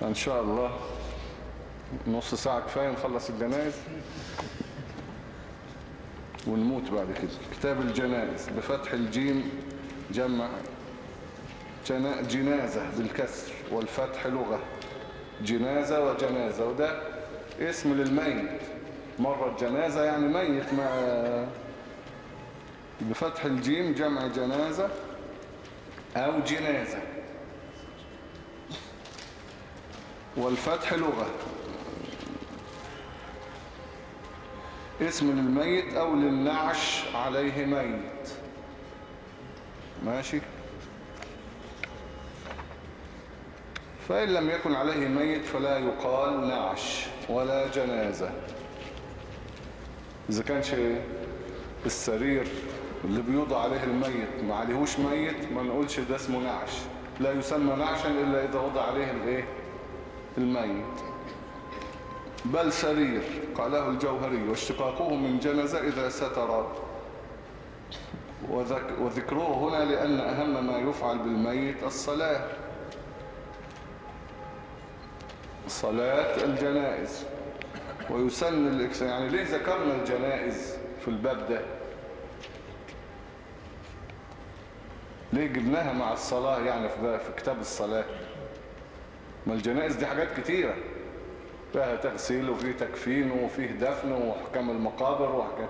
فإن شاء الله نص ساعة كفاية نخلص الجنائز ونموت بعد كده. كتاب الجنائز بفتح الجيم جمع جنا- جنازة بالكسر والفتح لغة. جنازة وجنازة وده اسم للميت. مرة جنازة يعني ميت مع بفتح الجيم جمع جنازة أو جنازة. والفتح لغة. اسم للميت أو للنعش عليه ميت. ماشي؟ فإن لم يكن عليه ميت فلا يقال نعش ولا جنازة. إذا كانش السرير اللي بيوضع عليه الميت ما عليهوش ميت ما نقولش ده اسمه نعش. لا يسمى نعشا إلا إذا وضع عليه الإيه؟ الميت. بل سرير قاله الجوهري واشتقاقه من جنز إذا ستر. وذك وذكره هنا لأن أهم ما يفعل بالميت الصلاة. صلاة الجنائز. ويسن الإكسان يعني ليه ذكرنا الجنائز في الباب ده؟ ليه جبناها مع الصلاة يعني في كتاب الصلاة؟ ما الجنائز دي حاجات كتيرة. فيها تغسيل وفيه تكفين وفيه دفن وحكام المقابر وحكام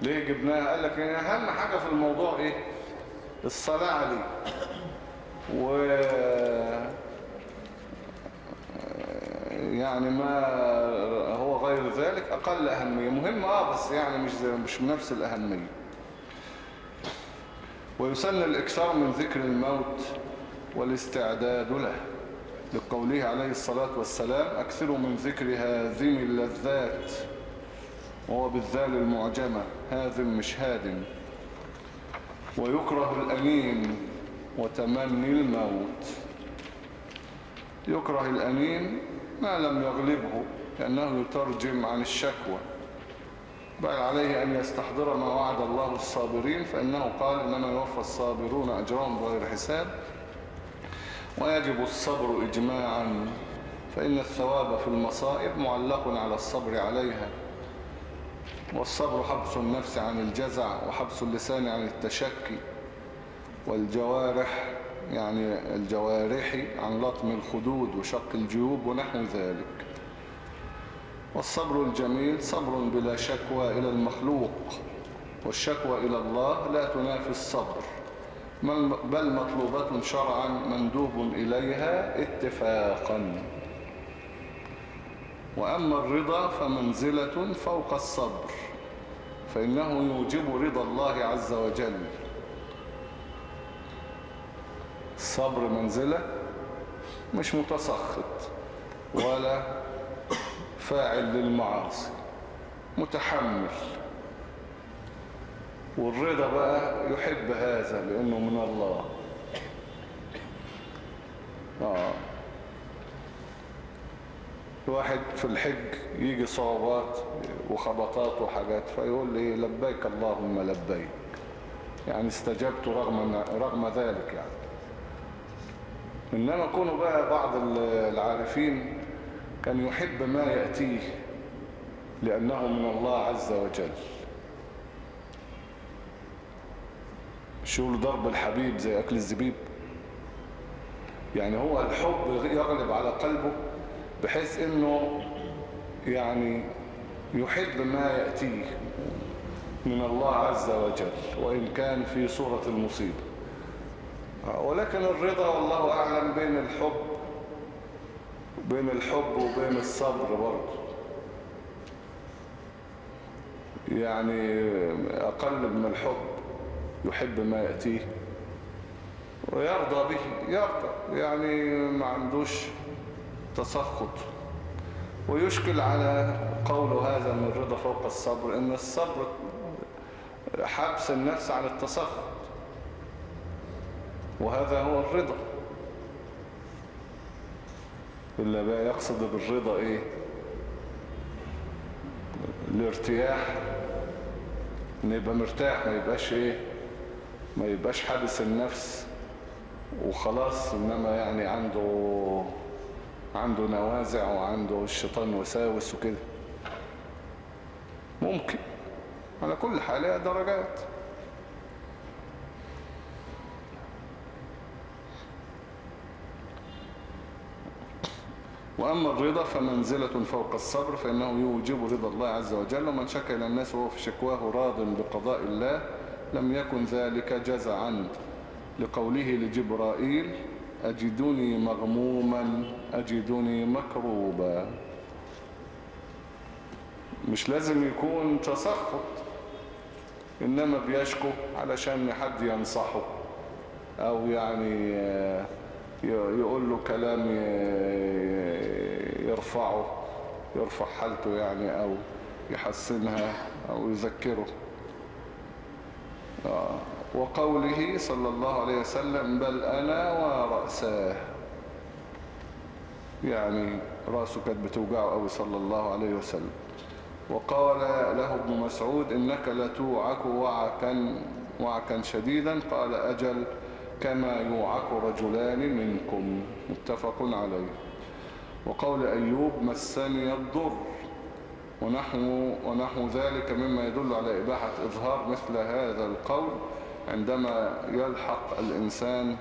ليه جبناها؟ قال لك يعني أهم حاجة في الموضوع إيه؟ الصلاة عليه. و يعني ما هو غير ذلك أقل أهمية. مهم آه بس يعني مش مش بنفس الأهمية. ويسن الإكثار من ذكر الموت والاستعداد له. لقوله عليه الصلاة والسلام أكثروا من ذكر هذه اللذات وهو بالذال المعجمة هاذم مش هادم ويكره الأنين وتمني الموت. يكره الأنين ما لم يغلبه لأنه يترجم عن الشكوى. بل عليه أن يستحضر ما وعد الله الصابرين فإنه قال إنما يوفى الصابرون أجرهم بغير حساب. ويجب الصبر إجماعا فإن الثواب في المصائب معلق على الصبر عليها. والصبر حبس النفس عن الجزع وحبس اللسان عن التشكي. والجوارح يعني الجوارح عن لطم الخدود وشق الجيوب ونحو ذلك. والصبر الجميل صبر بلا شكوى إلى المخلوق. والشكوى إلى الله لا تنافي الصبر. بل مطلوبة شرعا مندوب إليها اتفاقا. وأما الرضا فمنزلة فوق الصبر فإنه يوجب رضا الله عز وجل. الصبر منزلة مش متسخط ولا فاعل للمعاصي متحمل. والرضا بقى يحب هذا لأنه من الله. آه. الواحد في الحج يجي صعوبات وخبطات وحاجات فيقول لي لبيك اللهم لبيك. يعني استجبت رغم, رغم ذلك يعني. إنما كونوا بقى بعض العارفين كان يحب ما يأتيه لأنه من الله عز وجل. شغل ضرب الحبيب زي أكل الزبيب. يعني هو الحب يغلب على قلبه بحيث إنه يعني يحب ما يأتيه من الله عز وجل وإن كان في صورة المصيبة. ولكن الرضا والله أعلم بين الحب بين الحب وبين الصبر برضه. يعني أقل من الحب. يحب ما يأتيه ويرضى به يرضى يعني ما عندوش تسخط ويشكل على قول هذا من الرضا فوق الصبر إن الصبر حبس النفس عن التسخط وهذا هو الرضا. إلا بقى يقصد بالرضا إيه؟ الارتياح إن يبقى مرتاح ما يبقاش إيه؟ ما يبقاش حابس النفس وخلاص إنما يعني عنده عنده نوازع وعنده الشيطان وساوس وكده. ممكن. على كل حال درجات. وأما الرضا فمنزلة فوق الصبر فإنه يوجب رضا الله عز وجل ومن شكى إلى الناس وهو في شكواه راض بقضاء الله لم يكن ذلك جزعا لقوله لجبرائيل أجدني مغموما أجدني مكروبا. مش لازم يكون تسخط إنما بيشكو علشان حد ينصحه أو يعني يقول له كلام يرفعه يرفع حالته يعني أو يحسنها أو يذكره. وقوله صلى الله عليه وسلم بل أنا ورأساه. يعني رأسه كانت بتوجعه أوي صلى الله عليه وسلم. وقال له ابن مسعود إنك لتوعك وعكا, وعكا شديدا. قال أجل كما يوعك رجلان منكم. متفق عليه. وقول أيوب مسني الضر. ونحو, ونحو ذلك مما يدل على إباحة إظهار مثل هذا القول عندما يلحق الإنسان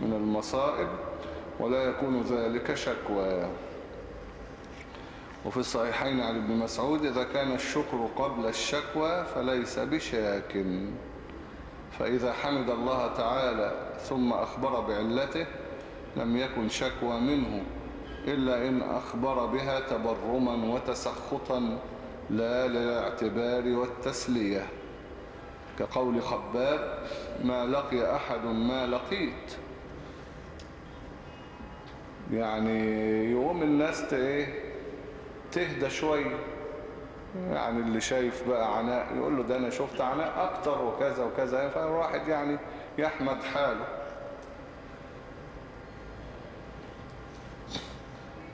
من المصائب ولا يكون ذلك شكوى. وفي الصحيحين عن ابن مسعود إذا كان الشكر قبل الشكوى فليس بشاك. فإذا حمد الله تعالى ثم أخبر بعلته لم يكن شكوى منه. إلا إن أخبر بها تبرما وتسخطا لا للاعتبار والتسلية. كقول خباب ما لقي أحد ما لقيت. يعني يقوم الناس تهدى شوية يعني اللي شايف بقى عناء يقول له ده أنا شفت عناء أكتر وكذا وكذا. فالواحد يعني يحمد حاله.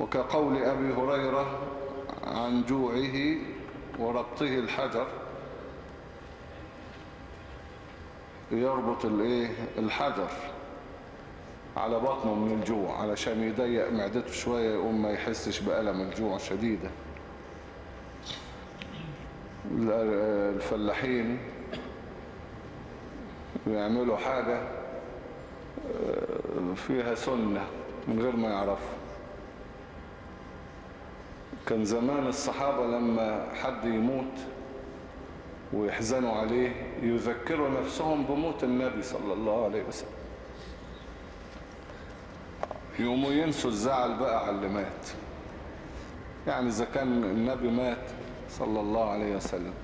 وكقول أبي هريرة عن جوعه وربطه الحجر يربط الإيه؟ الحجر على بطنه من الجوع علشان يضيق معدته شوية يقوم ما يحسش بألم الجوع شديدة. الفلاحين يعملوا حاجة فيها سنة من غير ما يعرفوا. كان زمان الصحابة لما حد يموت ويحزنوا عليه يذكروا نفسهم بموت النبي صلى الله عليه وسلم. يقوموا ينسوا الزعل بقى على اللي مات. يعني إذا كان النبي مات صلى الله عليه وسلم.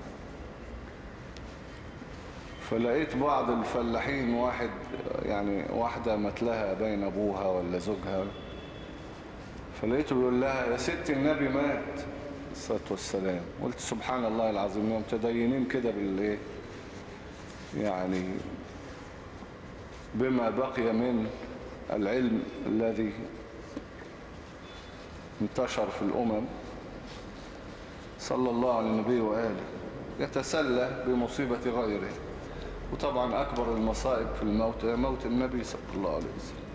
فلقيت بعض الفلاحين واحد يعني واحدة متلها بين أبوها ولا زوجها. فلقيته بيقول لها يا ست النبي مات. الصلاة والسلام. قلت سبحان الله العظيم يوم تدينين كده بالإيه؟ يعني بما بقي من العلم الذي انتشر في الأمم صلى الله على النبي وآله يتسلى بمصيبة غيره. وطبعا أكبر المصائب في الموت موت النبي صلى الله عليه وسلم.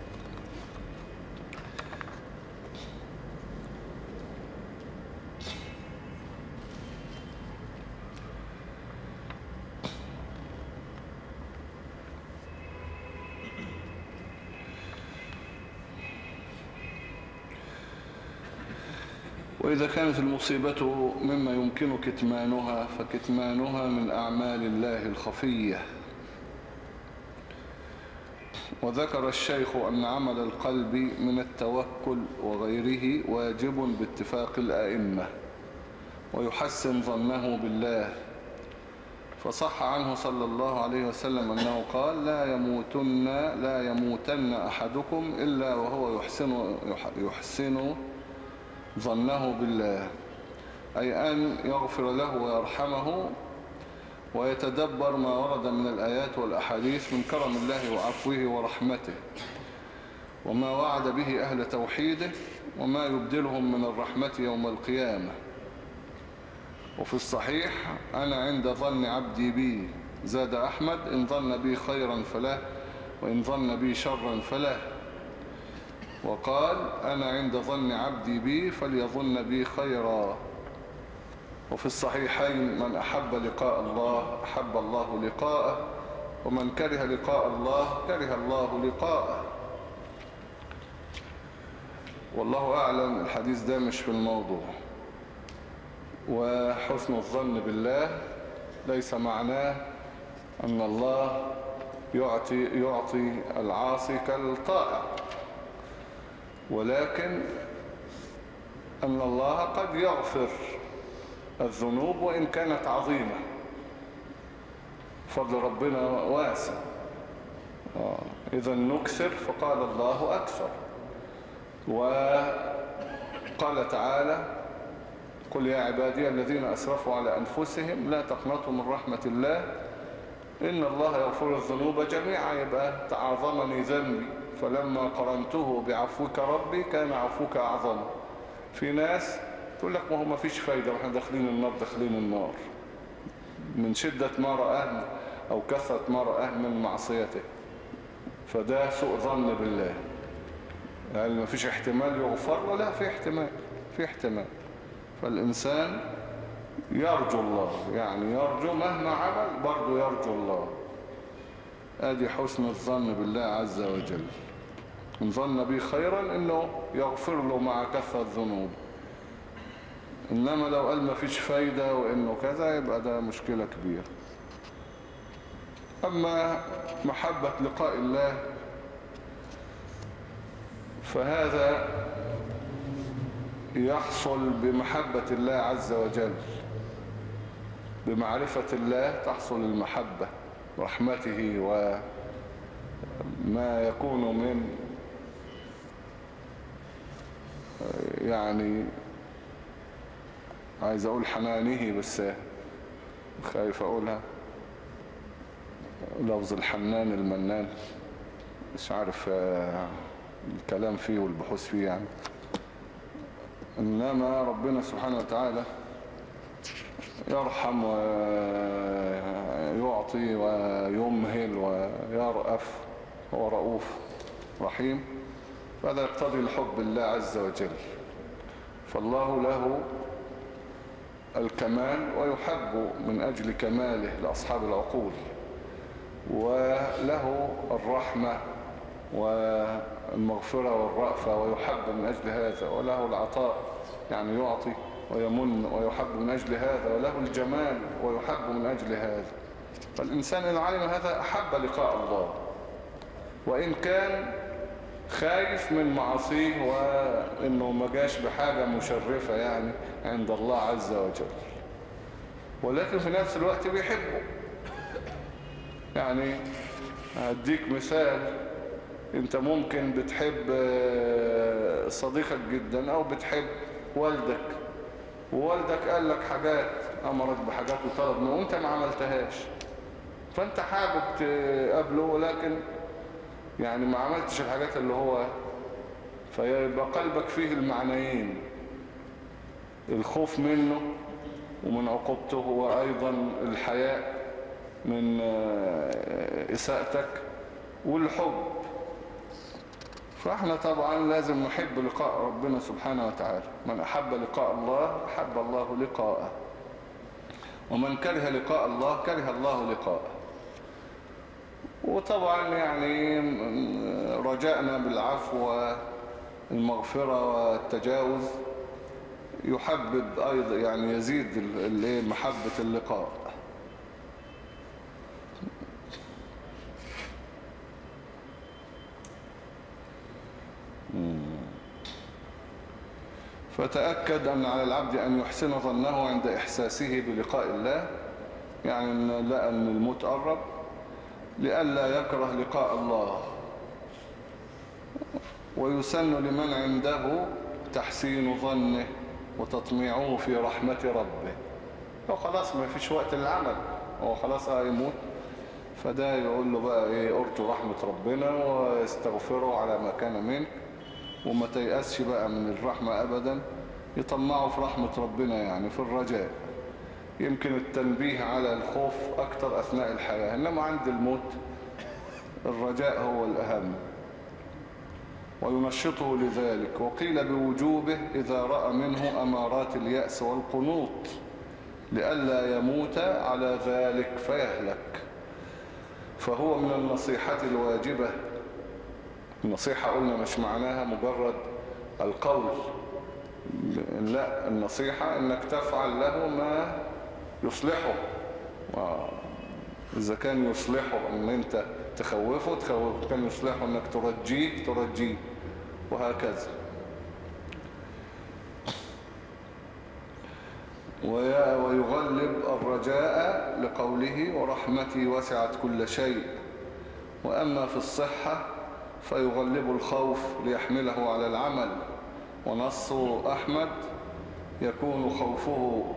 وإذا كانت المصيبة مما يمكن كتمانها فكتمانها من أعمال الله الخفية. وذكر الشيخ أن عمل القلب من التوكل وغيره واجب باتفاق الآئمة ويحسن ظنه بالله. فصح عنه صلى الله عليه وسلم أنه قال لا يموتن لا يموتن أحدكم إلا وهو يحسن, يحسن ظنه بالله أي أن يغفر له ويرحمه ويتدبر ما ورد من الآيات والأحاديث من كرم الله وعفوه ورحمته وما وعد به أهل توحيده وما يبدلهم من الرحمة يوم القيامة. وفي الصحيح أنا عند ظن عبدي بي زاد أحمد إن ظن بي خيرا فله وإن ظن بي شرا فله. وقال أنا عند ظن عبدي بي فليظن بي خيرا. وفي الصحيحين من أحب لقاء الله أحب الله لقاءه ومن كره لقاء الله كره الله لقاءه. والله أعلم الحديث ده مش في الموضوع. وحسن الظن بالله ليس معناه أن الله يعطي, يعطي العاصي كالطائع. ولكن أن الله قد يغفر الذنوب وإن كانت عظيمة. فضل ربنا واسع. آه. إذا نكثر فقال الله أكثر. وقال تعالى قل يا عبادي الذين أسرفوا على أنفسهم لا تقنطوا من رحمة الله إن الله يغفر الذنوب جميعا. يبقى تعاظمني ذنبي. فلما قرنته بعفوك ربي كان عفوك أعظم. في ناس تقول لك ما هو ما فيش فايدة وإحنا داخلين النار داخلين النار. من شدة ما رآه أو كثرة ما رآه من معصيته. فده سوء ظن بالله. يعني ما فيش احتمال يغفر لا في احتمال في احتمال. فالإنسان يرجو الله يعني يرجو مهما عمل برضه يرجو الله. ادي حسن الظن بالله عز وجل. إن ظن بي خيرا إنه يغفر له مع كثرة ذنوب إنما لو قال ما فيش فايدة وإنه كذا يبقى ده مشكلة كبيرة. أما محبة لقاء الله فهذا يحصل بمحبة الله عز وجل. بمعرفة الله تحصل المحبة. رحمته وما يكون من يعني عايز أقول حنانه بس خايف أقولها. لفظ الحنان المنان مش عارف الكلام فيه والبحوث فيه يعني. إنما ربنا سبحانه وتعالى يرحم ويعطي ويمهل ويرأف هو رؤوف رحيم فهذا يقتضي الحب الله عز وجل. فالله له الكمال ويحب من أجل كماله لأصحاب العقول وله الرحمة والمغفرة والرأفة ويحب من أجل هذا وله العطاء يعني يعطي ويمن ويحب من أجل هذا وله الجمال ويحب من أجل هذا. فالإنسان إن علم هذا أحب لقاء الله وإن كان خايف من معصيه وإنه ما جاش بحاجة مشرفة يعني عند الله عز وجل. ولكن في نفس الوقت بيحبه. يعني هديك مثال أنت ممكن بتحب صديقك جدا أو بتحب والدك ووالدك قال لك حاجات أمرك بحاجات وطلب منه وأنت ما عملتهاش. فأنت حابب تقابله ولكن يعني ما عملتش الحاجات اللي هو فيبقى قلبك فيه المعنيين. الخوف منه ومن عقوبته وأيضا الحياء من إساءتك والحب. فإحنا طبعا لازم نحب لقاء ربنا سبحانه وتعالى. من أحب لقاء الله أحب الله لقاءه. ومن كره لقاء الله كره الله لقاءه. وطبعا يعني رجائنا بالعفو والمغفرة والتجاوز يحبب أيضا يعني يزيد محبة اللقاء. فتأكد أن على العبد أن يحسن ظنه عند إحساسه بلقاء الله يعني لا أن الموت قرب لئلا يكره لقاء الله. ويسن لمن عنده تحسين ظنه وتطميعه في رحمة ربه. هو خلاص ما فيش وقت للعمل. هو خلاص هيموت فده يقول له بقى إيه أرجو رحمة ربنا واستغفره على ما كان منك وما تيأسش بقى من الرحمة أبدا. يطمعوا في رحمة ربنا يعني في الرجاء. يمكن التنبيه على الخوف أكتر أثناء الحياة إنما عند الموت الرجاء هو الأهم. وينشطه لذلك. وقيل بوجوبه إذا رأى منه أمارات اليأس والقنوط لئلا يموت على ذلك فيهلك. فهو من النصيحة الواجبة. النصيحة قلنا مش معناها مجرد القول. لا النصيحة إنك تفعل له ما يصلحه. إذا كان يصلحه إن أنت تخوفه تخوفه. كان يصلحه إنك ترجيه ترجيه. وهكذا. ويغلب الرجاء لقوله ورحمتي وسعت كل شيء. وأما في الصحة فيغلب الخوف ليحمله على العمل. ونص أحمد يكون خوفه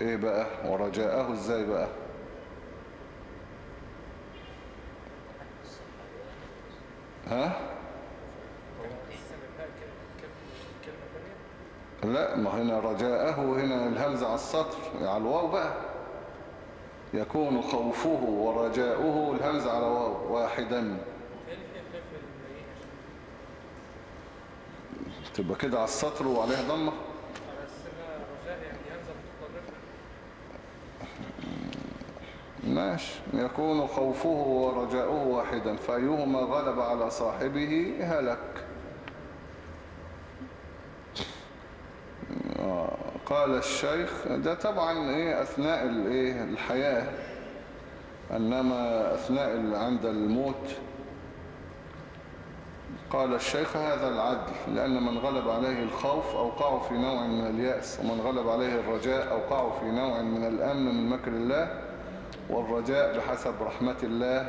إيه بقى؟ ورجاءه إزاي بقى؟ ها؟ لا ما هنا رجاءه هنا الهمزة على السطر على الواو بقى. يكون خوفه ورجاؤه الهمزة على واو واحدا. تبقى كده على السطر وعليه ضمة. ماشي يكون خوفه ورجاؤه واحدا فأيهما غلب على صاحبه هلك. قال الشيخ ده طبعا إيه أثناء الايه الحياة. إنما أثناء عند الموت. قال الشيخ هذا العدل لأن من غلب عليه الخوف أوقعه في نوع من اليأس ومن غلب عليه الرجاء أوقعه في نوع من الأمن من مكر الله. والرجاء بحسب رحمة الله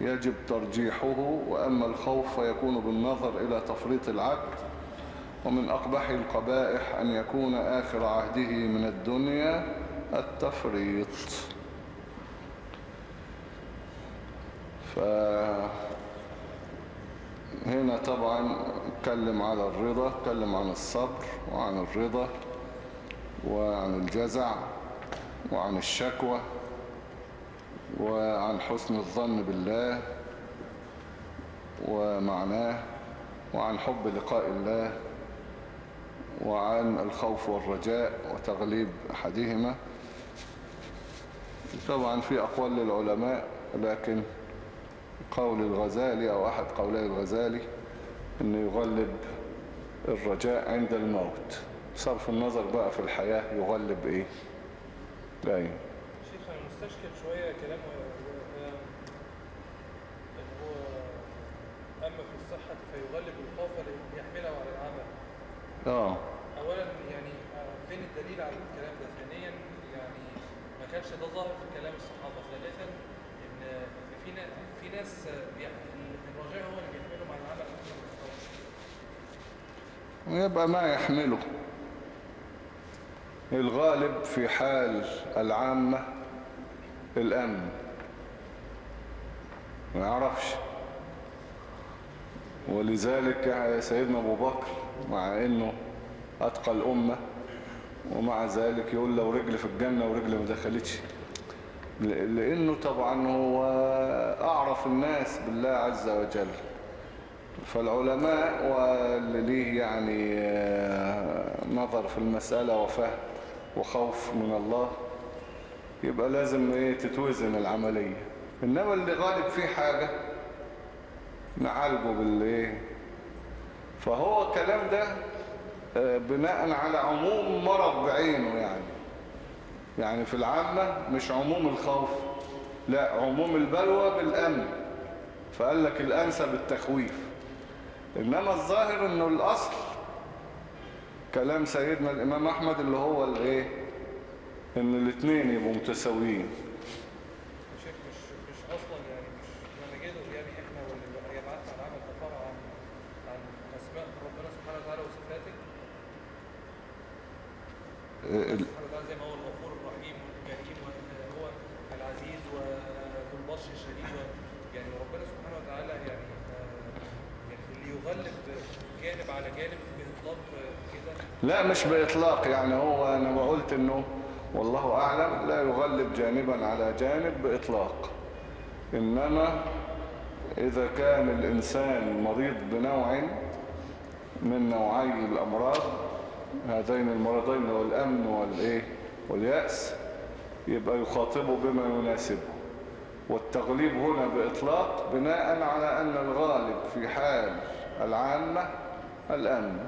يجب ترجيحه وأما الخوف فيكون بالنظر إلى تفريط العبد ومن أقبح القبائح أن يكون آخر عهده من الدنيا التفريط. فهنا طبعا اتكلم على الرضا اتكلم عن الصبر وعن الرضا وعن الجزع وعن الشكوى. وعن حسن الظن بالله ومعناه وعن حب لقاء الله وعن الخوف والرجاء وتغليب أحدهما. طبعا في أقوال للعلماء لكن قول الغزالي أو أحد قولي الغزالي أنه يغلب الرجاء عند الموت. صرف النظر بقى في الحياة يغلب إيه؟ باين مستشكل شوية كلامه اللي هو أما في الصحة فيغلب الخوف ليحمله على العمل. آه. أولا يعني فين الدليل على الكلام ده؟ ثانيا يعني ما كانش ده ظاهر في كلام الصحابة. ثالثا إن في في ناس الرجاء هو اللي بيحملهم على العمل. ويبقى ما يحمله. الغالب في حال العامة الأمن. ما يعرفش. ولذلك سيدنا أبو بكر مع أنه أتقى الأمة ومع ذلك يقول لو رجل في الجنة ورجل ما دخلتش. لأنه طبعا هو أعرف الناس بالله عز وجل. فالعلماء واللي ليه يعني آه، نظر في المسألة وفهم وخوف من الله يبقى لازم إيه تتوزن العملية. إنما اللي غالب فيه حاجة نعالجه بالإيه؟ فهو الكلام ده آه، بناء على عموم مرض بعينه يعني. يعني في العامة مش عموم الخوف لا عموم البلوى بالأمن. فقال لك الأنسى بالتخويف إنما الظاهر أنه الأصل كلام سيدنا الإمام أحمد اللي هو الإيه؟ إن الاثنين يبقوا متساويين. شيخ مش مش أصلا يعني مش يعني إحنا واللي عن عمل تفرع عن عن اسماء ربنا سبحانه وتعالى وصفاته سبحانه وتعالى زي ما هو الغفور الرحيم والكريم وهو العزيز وذو البطش الشديد يعني ربنا سبحانه وتعالى يعني يعني اللي يغلب جانب على جانب بإطلاق كده. لا مش بإطلاق يعني هو أنا بقولت إنه والله أعلم لا يغلب جانبا على جانب بإطلاق. إنما إذا كان الإنسان مريض بنوع من نوعي الأمراض هذين المرضين والأمن والإيه؟ واليأس يبقى يخاطبه بما يناسبه. والتغليب هنا بإطلاق بناء على أن الغالب في حال العامة الأمن.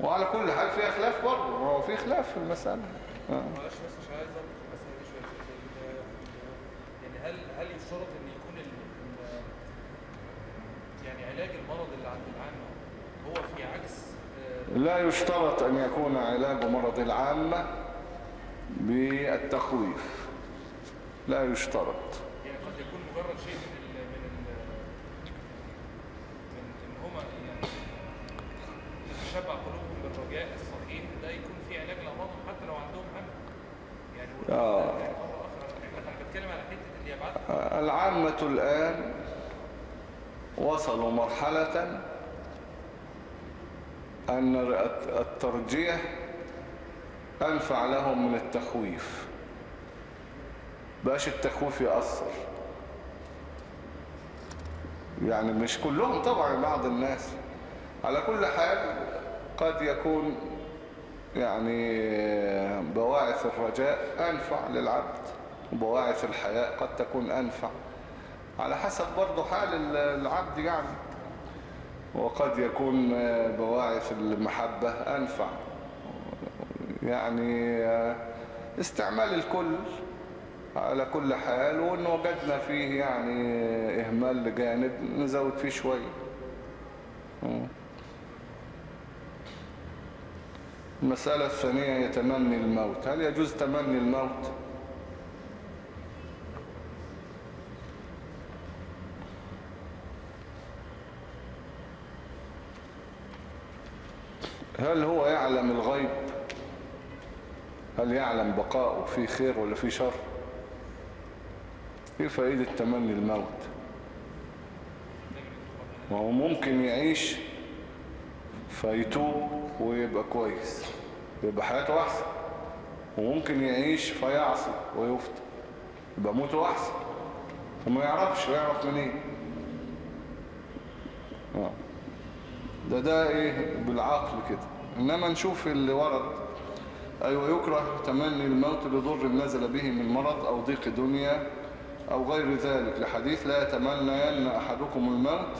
وعلى كل حال فيها خلاف برضه هو في خلاف في المسألة. معلش بس مش عايز اضبط المسألة دي شوية ال- يعني هل هل يشترط إن يكون ال يعني علاج المرض اللي عند العامة هو في عكس آه، لا يشترط أن يكون علاج مرض العامة بالتخويف. لا يشترط. يعني قد يكون مجرد شيء من ال من ال من ان هما يعني تتشبع قلوبهم بالرجاء الصحيح ده يكون في علاج لامراضهم حتى لو عندهم هم يعني والرزق آه. يعني مرة أخرى إحنا أنا بتكلم على حتة اللي يبعت العامة الآن وصلوا مرحلة أن الترجيح أنفع لهم من التخويف. باش التخويف يأثر. يعني مش كلهم طبعا بعض الناس. على كل حال قد يكون يعني بواعث الرجاء أنفع للعبد وبواعث الحياء قد تكون أنفع. على حسب برضو حال العبد يعني. وقد يكون بواعث المحبة أنفع. يعني استعمال الكل على كل حال وإن وجدنا فيه يعني إهمال لجانب نزود فيه شوية. المسألة الثانية يتمني الموت. هل يجوز تمني الموت؟ هل هو يعلم الغيب؟ هل يعلم بقاؤه في خير ولا في شر؟ إيه فائدة تمني الموت؟ ما هو ممكن يعيش فيتوب ويبقى كويس يبقى حياته أحسن. وممكن يعيش فيعصي ويفتى يبقى موته أحسن. فما يعرفش ويعرف منين؟ آه. ده ده إيه بالعقل كده. انما نشوف اللي ورد. أيوه يكره تمني الموت لضر نزل به من مرض أو ضيق دنيا أو غير ذلك. لحديث لا يتمنين أحدكم الموت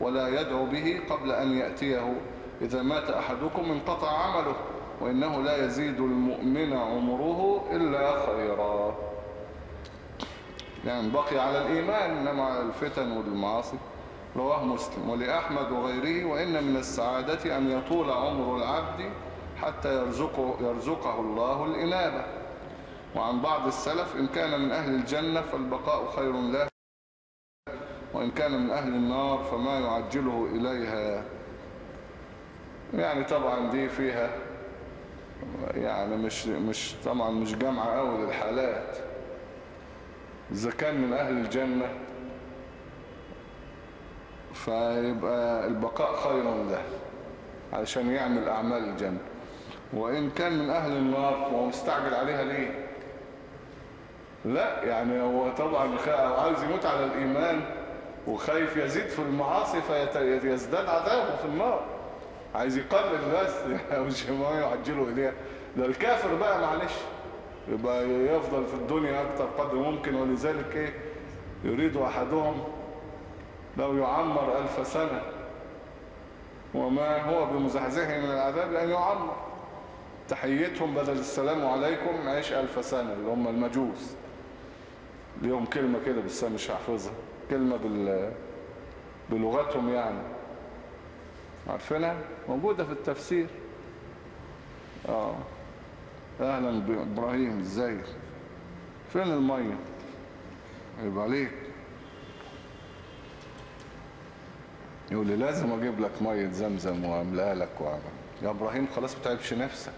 ولا يدعو به قبل أن يأتيه. إذا مات أحدكم انقطع عمله وإنه لا يزيد المؤمن عمره إلا خيرا. يعني بقي على الإيمان إنما الفتن والمعاصي. رواه مسلم ولأحمد وغيره وإن من السعادة أن يطول عمر العبد حتى يرزقه, يرزقه الله الإنابة. وعن بعض السلف إن كان من أهل الجنة فالبقاء خير له وإن كان من أهل النار فما يعجله إليها. يعني طبعا دي فيها يعني مش مش طبعا مش جامعة أول الحالات إذا كان من أهل الجنة فيبقى البقاء خير له علشان يعمل أعمال الجنة. وإن كان من أهل النار هو مستعجل عليها ليه؟ لا يعني هو طبعا عايز يموت على الإيمان وخايف يزيد في المعاصي فيزداد عذابه في النار. عايز يقلل بس مش ما يعجله إليها. ده الكافر بقى معلش يبقى يفضل في الدنيا أكتر قدر ممكن ولذلك إيه؟ يريد أحدهم لو يعمر ألف سنة وما هو بمزحزحه من العذاب أن يعمر. تحيتهم بدل السلام عليكم عيش ألف سنة اللي هم المجوس. ليهم كلمة كده بس أنا مش هحفظها. كلمة بال... بلغتهم يعني. عارفينها؟ موجودة في التفسير. آه. أهلا بإبراهيم إزاي فين المية؟ يبقى عليك. يقول لي لازم أجيب لك مية زمزم واملاها لك وعمل يا إبراهيم خلاص بتعبش نفسك.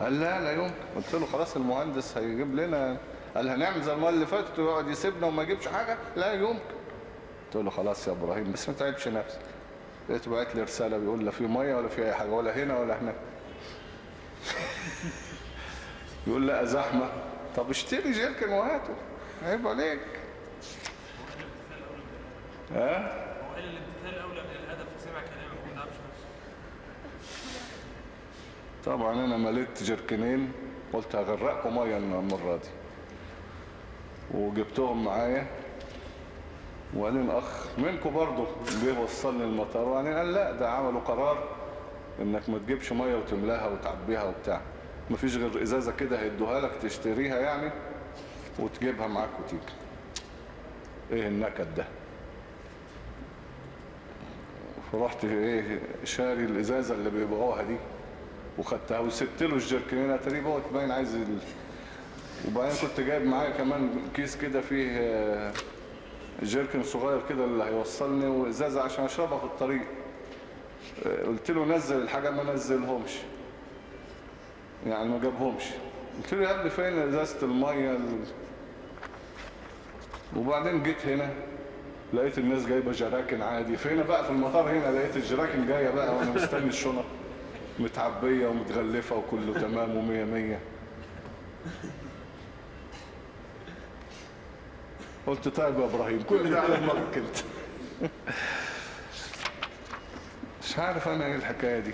قال لا لا يمكن. قلت له خلاص المهندس هيجيب لنا. قال هنعمل زي المرة اللي فاتت ويقعد يسيبنا وما يجيبش حاجة؟ لا يمكن. قلت له خلاص يا إبراهيم بس ما تعبش نفسك. لقيته بعت لي رسالة بيقول لا في مية ولا في أي حاجة ولا هنا ولا هناك. يقول لا زحمة. طب اشتري جيركن وهاته. عيب عليك. ها هو قال الامتثال اولى من الادب فسمع كلامه وما تعبش نفسه طبعا أنا مليت جركنين قلت هغرقكم مية المرة دي. وجبتهم معايا. وقالين أخ منكم برضه جه وصلني المطار. وبعدين قال لا ده عملوا قرار إنك ما تجيبش مية وتملاها وتعبيها وبتاع. مفيش غير إزازة كده هيدوها لك تشتريها يعني وتجيبها معاك وتيجي. إيه النكد ده؟ فرحت إيه شاري الإزازة اللي بيبيعوها دي؟ وخدتها وسبت له الجركنين اتاري هو باين عايز ال... وبعدين كنت جايب معايا كمان كيس كده فيه آه، جيركن صغير كده اللي هيوصلني وإزازة عشان أشربها في الطريق. آه، قلت له نزل الحاجة ما نزلهمش. يعني ما جابهمش. قلت له يا ابني فين إزازة المية؟ ال... وبعدين جيت هنا لقيت الناس جايبة جراكن عادي. فين بقى في المطار هنا؟ لقيت الجراكن جاية بقى وأنا مستني الشنط. متعبية ومتغلفة وكله تمام ومية مية. قلت طيب يا إبراهيم كل ده على دماغك انت مش عارف أنا إيه الحكاية دي.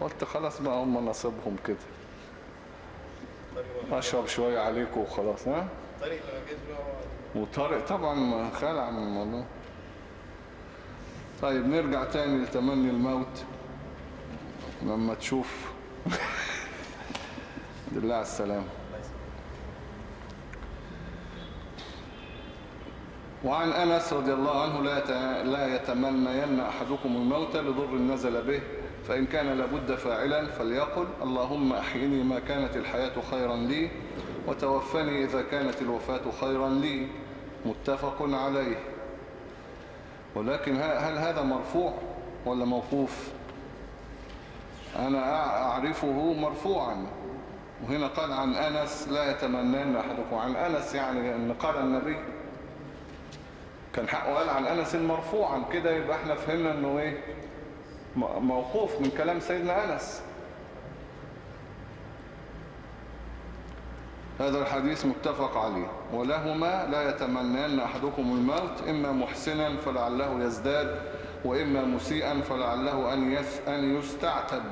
قلت خلاص بقى هم نصيبهم كده. أشرب شوية عليكم وخلاص ها؟ بقى وطارق طبعا ما خلع من الموضوع. طيب نرجع تاني لتمني الموت. لما تشوف. بالله على السلامة. وعن أنس رضي الله عنه لا لا يتمنين أحدكم الموت لضر نزل به فإن كان لابد فاعلا فليقل اللهم أحيني ما كانت الحياة خيرا لي وتوفني إذا كانت الوفاة خيرا لي. متفق عليه. ولكن هل هذا مرفوع ولا موقوف؟ أنا أع- أعرفه مرفوعا. وهنا قال عن أنس لا يتمنين أحدكم عن أنس يعني أن قال النبي كان حقه قال عن أنس مرفوعا. كده يبقى إحنا فهمنا أنه إيه؟ موقوف من كلام سيدنا أنس. هذا الحديث متفق عليه. ولهما لا يتمنين أحدكم الموت إما محسنا فلعله يزداد. وإما مسيئا فلعله أن, يس أن يستعتب.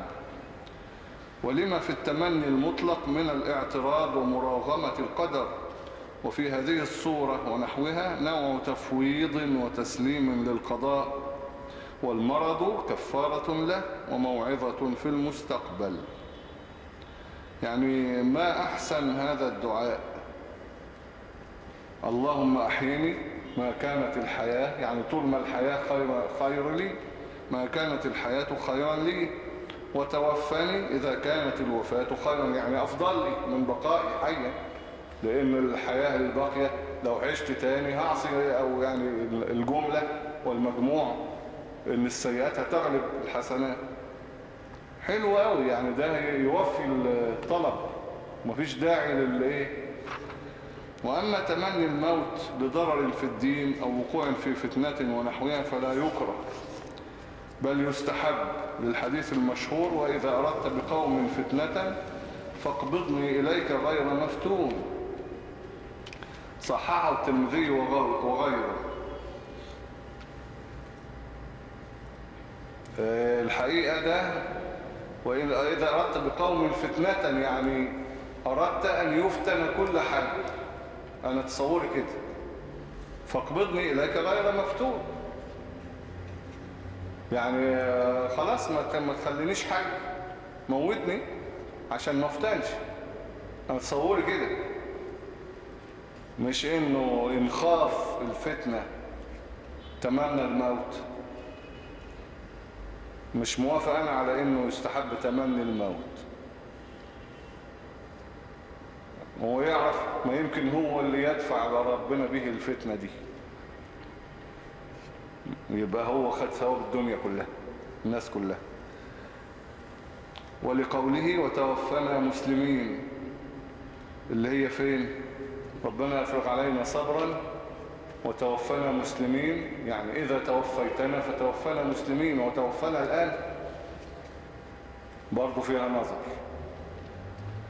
ولما في التمني المطلق من الاعتراض ومراغمة القدر؟ وفي هذه الصورة ونحوها نوع تفويض وتسليم للقضاء. والمرض كفارة له وموعظة في المستقبل. يعني ما أحسن هذا الدعاء؟ اللهم أحيني ما كانت الحياة يعني طول ما الحياة خير, خير لي ما كانت الحياة خيرا لي وتوفني إذا كانت الوفاة خيرا يعني أفضل لي من بقائي حيا لأن الحياة الباقية لو عشت تاني هعصي أو يعني الجملة والمجموع إن السيئات هتغلب الحسنات. حلو قوي يعني ده يوفي الطلب. مفيش داعي للإيه؟ وأما تمني الموت لضرر في الدين أو وقوع في فتنة ونحوها فلا يكره بل يستحب للحديث المشهور وإذا أردت بقوم فتنة فاقبضني إليك غير مفتون صححه الترمذي وغيره وغيره. آه، الحقيقة ده وإذا أردت بقوم فتنة يعني أردت أن يفتن كل حد أنا تصوري كده. فاقبضني إليك غير مفتون. يعني آه، خلاص ما تخلينيش حاجة. موتني عشان ما أفتنش. أنا تصوري كده. مش إنه إن خاف الفتنة تمنى الموت. مش موافق أنا على إنه يستحب تمني الموت. هو يعرف ما يمكن هو اللي يدفع على ربنا به الفتنة دي. يبقى هو خد ثواب الدنيا كلها الناس كلها. ولقوله وتوفنا مسلمين اللي هي فين؟ ربنا يفرغ علينا صبرا. وتوفنا مسلمين يعني إذا توفيتنا فتوفنا مسلمين وتوفنا الآن. برضو فيها نظر.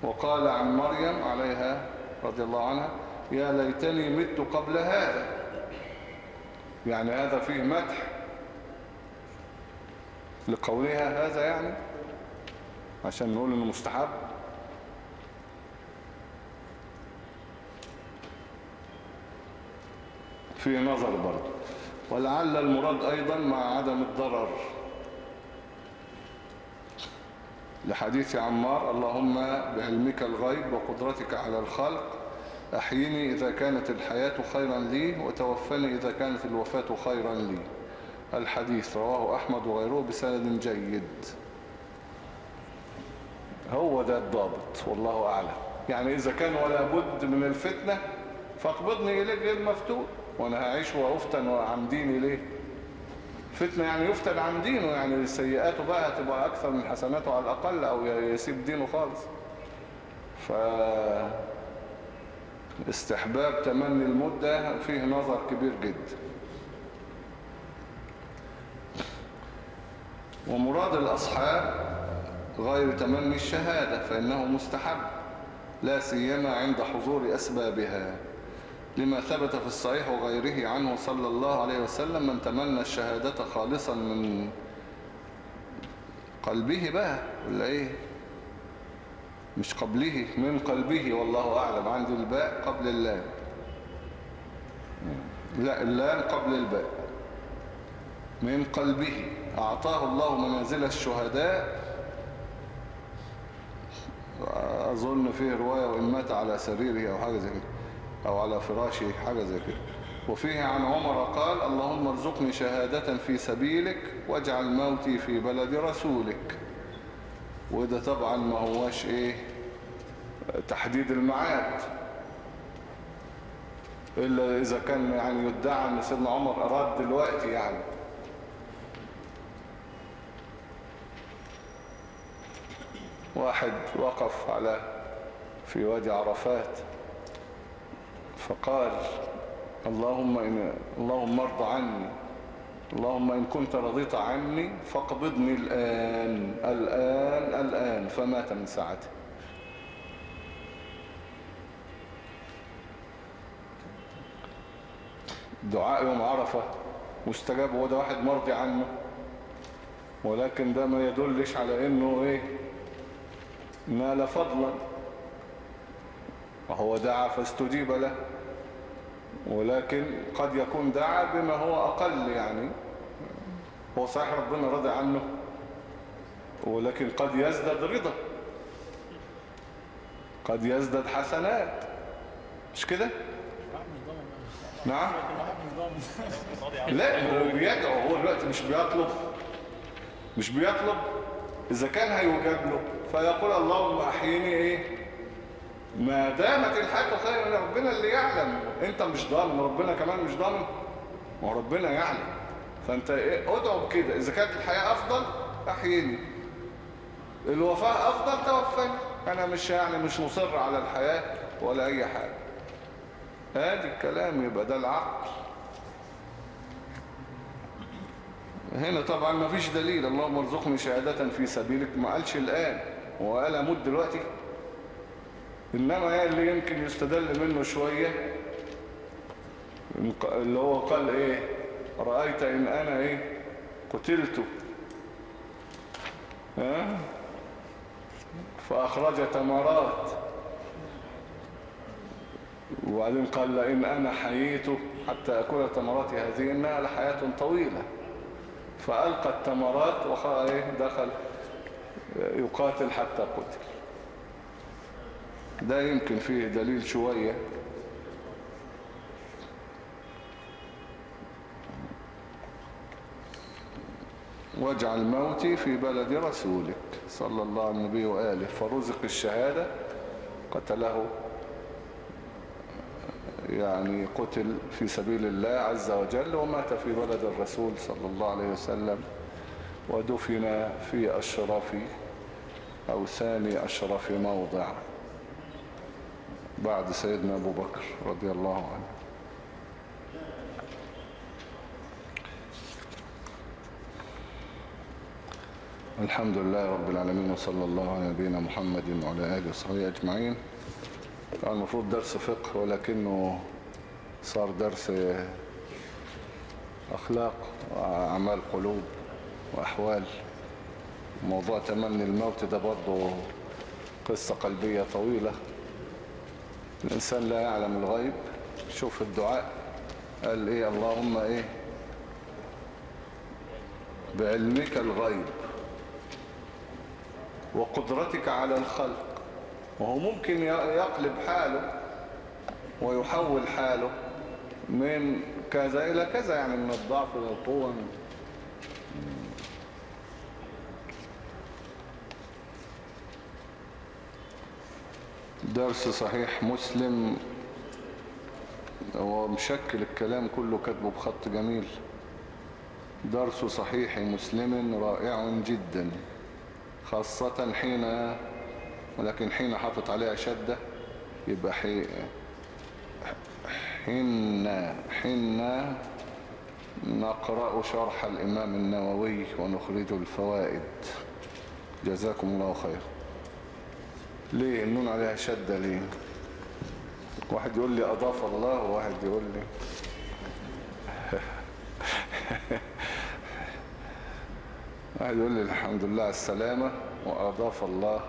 وقال عن مريم عليها رضي الله عنها يا ليتني مت قبل هذا. يعني هذا فيه مدح لقولها هذا يعني عشان نقول إنه مستحب. في نظر برضه ولعل المراد أيضا مع عدم الضرر. لحديث عمار اللهم بعلمك الغيب وقدرتك على الخلق أحيني إذا كانت الحياة خيرا لي وتوفني إذا كانت الوفاة خيرا لي. الحديث رواه أحمد وغيره بسند جيد. هو ده الضابط والله أعلم. يعني إذا كان ولا بد من الفتنة فاقبضني إليك غير مفتون وأنا هعيش وأفتن عن ديني ليه فتنة يعني يفتن عن دينه يعني سيئاته بقى هتبقى أكثر من حسناته على الأقل أو يسيب دينه خالص. ف استحباب تمني المدة فيه نظر كبير جدا. ومراد الأصحاب غير تمني الشهادة فإنه مستحب لا سيما عند حضور أسبابها. لما ثبت في الصحيح وغيره عنه صلى الله عليه وسلم من تمنى الشهادة خالصا من قلبه بقى ولا إيه؟ مش قبله من قلبه والله أعلم عندي الباء قبل اللام. لا اللام قبل الباء. من قلبه. أعطاه الله منازل الشهداء. أظن فيه رواية وإن مات على سريره أو حاجة زي كده. أو على فراشه حاجة زي كده. وفيه عن عمر قال اللهم ارزقني شهادة في سبيلك واجعل موتي في بلد رسولك. وده طبعا ما هواش إيه؟ تحديد الميعاد. إلا إذا كان يعني يدعى أن سيدنا عمر أراد دلوقتي يعني. واحد وقف على في وادي عرفات. فقال اللهم إن اللهم ارض عني. اللهم إن كنت رضيت عني فاقبضني الآن الآن الآن فمات من ساعته. دعاء يوم عرفة مستجاب هو ده واحد مرضي عنه. ولكن ده ما يدلش على إنه إيه نال فضلا وهو دعا فاستجيب له. ولكن قد يكون دعا بما هو أقل يعني. هو صحيح ربنا رضي عنه ولكن قد يزداد رضا. قد يزداد حسنات. مش كده؟ نعم. لا هو بيدعو هو دلوقتي مش بيطلب. مش بيطلب. إذا كان هيوجب له فيقول اللهم أحييني إيه؟ ما دامت الحياة خير ربنا اللي يعلم. انت مش ضامن ربنا كمان مش ضامن. وربنا يعلم. فانت إيه ادعو بكده. إذا كانت الحياة أفضل أحييني. الوفاة أفضل توفاني أنا مش يعني مش مصر على الحياة ولا أي حاجة. هذا الكلام يبقى ده العقل. هنا طبعا ما فيش دليل. اللهم ارزقني شهادة في سبيلك. ما قالش الآن. هو قال أموت دلوقتي؟ إنما اللي يمكن يستدل منه شوية. اللي هو قال إيه؟ رأيت إن أنا إيه؟ قتلت. ها؟ فأخرج تمرات وبعدين قال لئن أنا حييت حتى أكل تمرات هذه إنها لحياة طويلة. فألقى التمرات ودخل يقاتل حتى قتل. ده يمكن فيه دليل شوية. واجعل موتي في بلد رسولك. صلى الله عليه النبي وآله. فرزق الشهادة قتله. يعني قتل في سبيل الله عز وجل ومات في بلد الرسول صلى الله عليه وسلم. ودفن في أشرف أو ثاني أشرف موضع. بعد سيدنا أبو بكر رضي الله عنه. الحمد لله رب العالمين وصلى الله على نبينا محمد وعلى آله وصحبه أجمعين. كان المفروض درس فقه ولكنه صار درس أخلاق وأعمال قلوب وأحوال. موضوع تمني الموت ده برضه قصة قلبية طويلة. الإنسان لا يعلم الغيب. شوف الدعاء. قال إيه؟ اللهم إيه؟ بعلمك الغيب وقدرتك على الخلق. وهو ممكن يقلب حاله ويحول حاله من كذا إلى كذا يعني من الضعف إلى القوة درس صحيح مسلم هو مشكل الكلام كله كاتبه بخط جميل. درس صحيح مسلم رائع جدا خاصة حين ولكن حين حطت عليها شدة يبقى حي حين حين نقرأ شرح الإمام النووي ونخرج الفوائد. جزاكم الله خير. ليه النون عليها شدة ليه؟ واحد يقول لي أضاف الله وواحد يقول لي واحد يقول لي الحمد لله على السلامة وأضاف الله.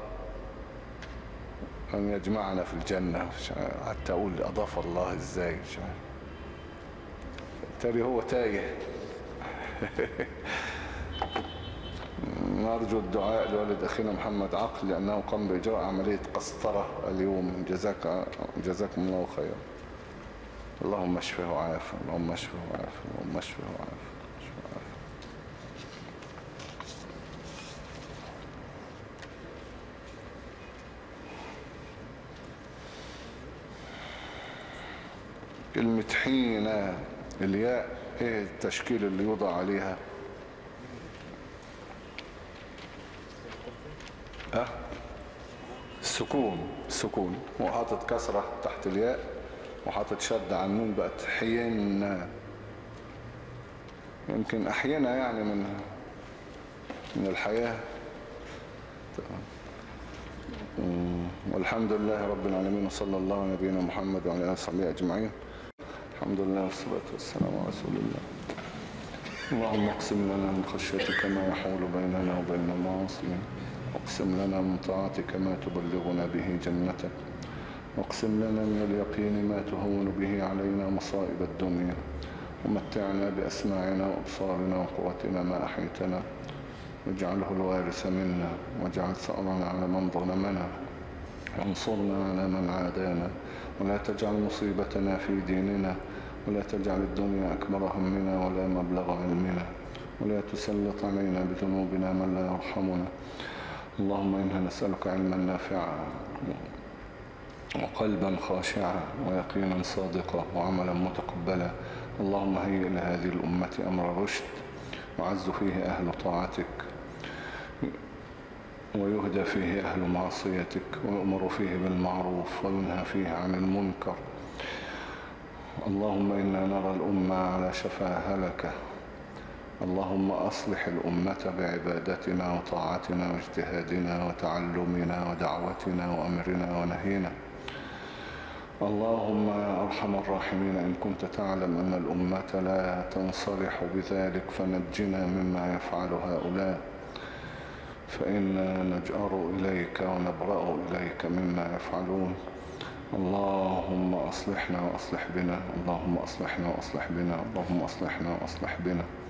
أن يجمعنا في الجنة. حتى أقول أضاف الله إزاي؟ مش عارف. تاري هو تايه. نرجو الدعاء لوالد أخينا محمد عقل لأنه قام بإجراء عملية قسطرة اليوم. جزاك جزاكم الله خيرا. اللهم اشفه وعافه. اللهم اشفه وعافه. اللهم اشفه وعافه. كلمة حين الياء إيه التشكيل اللي يوضع عليها. السكون السكون هو حاطط كسرة تحت الياء وحاطط شد على النون بقت حين يمكن احينا يعني من من الحياة. والحمد لله رب العالمين وصلى الله على نبينا محمد وعلى آله وصحبه أجمعين. الحمد لله والصلاة والسلام على رسول الله. اللهم اقسم لنا من خشيتك ما يحول بيننا وبين المعاصي. واقسم لنا من طاعتك ما تبلغنا به جنتك واقسم لنا من اليقين ما تهون به علينا مصائب الدنيا ومتعنا بأسماعنا وأبصارنا وقوتنا ما أحيتنا واجعله الوارث منا واجعل ثأرنا على من ظلمنا وانصرنا على من عادانا ولا تجعل مصيبتنا في ديننا ولا تجعل الدنيا أكبر همنا ولا مبلغ علمنا ولا تسلط علينا بذنوبنا من لا يرحمنا. اللهم إنا نسألك علما نافعا وقلبا خاشعا ويقينا صادقا وعملا متقبلا. اللهم هيئ لهذه الأمة أمر رشد وعز فيه أهل طاعتك ويهدى فيه أهل معصيتك ويؤمر فيه بالمعروف وينهى فيه عن المنكر. اللهم إنا نرى الأمة على شفا هلكة. اللهم أصلح الأمة بعبادتنا وطاعتنا واجتهادنا وتعلمنا ودعوتنا وأمرنا ونهينا. اللهم يا أرحم الراحمين إن كنت تعلم أن الأمة لا تنصلح بذلك فنجنا مما يفعل هؤلاء. فإنا نجأر إليك ونبرأ إليك مما يفعلون. اللهم أصلحنا وأصلح بنا اللهم أصلحنا وأصلح بنا اللهم أصلحنا وأصلح بنا.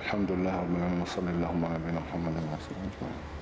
الحمد لله رب العالمين وصلى اللهم على نبينا محمد وعلى آله وصحبه